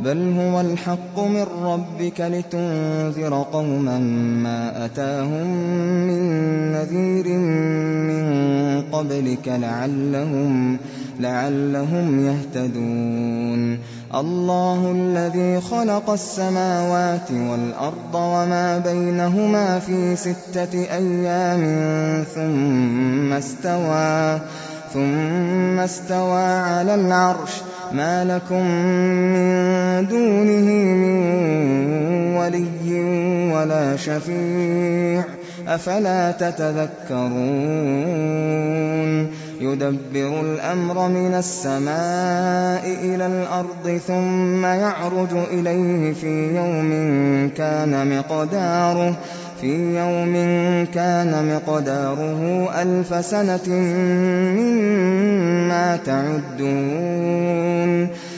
بل هو الحق من ربك لتنذر قوما ما أتاهم من نذير من قبلك لعلهم, لعلهم يهتدون الله الذي خلق السماوات والأرض وما بينهما في ستة أيام ثم استوى ثم استوى على العرش ما لكم من دونه من ولي ولا شفيع أفلا تتذكرون يدبر الأمر من السماء إلى الأرض ثم يعرج إليه في يوم كان مقداره في يوم كان مقداره ألف سنة مما تعدون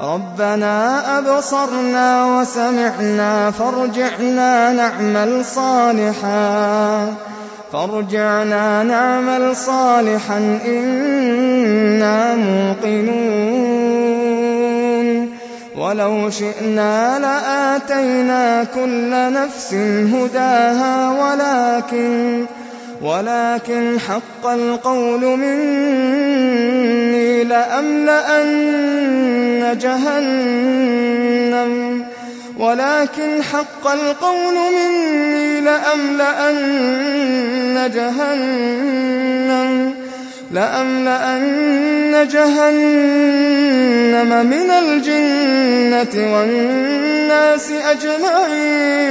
ربنا أبصرنا وسمعنا فارجعنا نعمل صالحا. فارجعنا نعمل صالحا إنا موقنون. ولو شئنا لآتينا كل نفس هداها ولكن ولكن حق القول مني لأملأن جهنم. ولكن حق القول مني لأملأن جهنم. لأملأن جهنم من الجنة والناس أجمعين.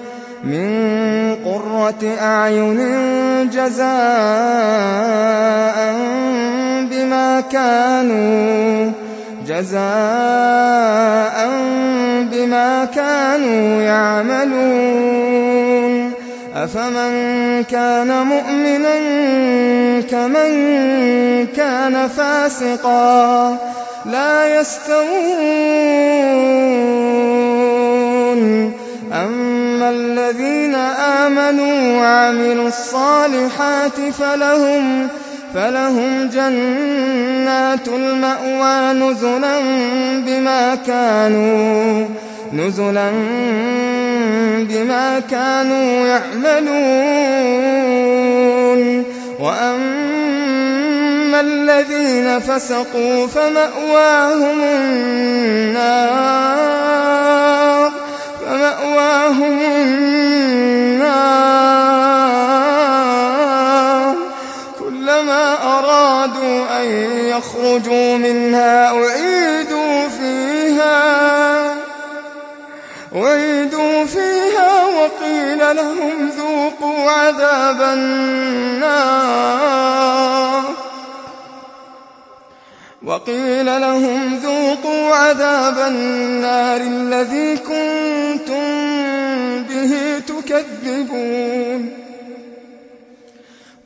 من قرة أَعْيُنٍ جَزَاءً بِمَا كَانُوا يَعْمَلُونَ. أَفَمَن كَانَ مُؤْمِنًا كَمَن كَانَ فَاسِقًا ۚ. لَّا يَسْتَوُونَ ۚ آمَنُوا وَعَمِلُوا الصَّالِحَاتِ فَلَهُمْ جَنَّاتُ الْمَأْوَىٰ نُزُلًا بِمَا كَانُوا يَعْمَلُونَ وَأَمَّا الَّذِينَ فَسَقُوا فَمَأْوَاهُمُ النَّارُ ۖ كُلَّمَا أَن يَخْرُجُوا مِنْهَا أُعِيدُوا فِيهَا وَقِيلَ لَهُمْ ذُوقُوا عَذَابَ النَّارِ الَّذِي كُنتُم بِهِ تُكَذِّبُونَ.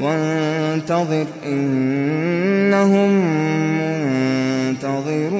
وَانتَظِرْ إِنَّهُم مُّنتَظِرُونَ.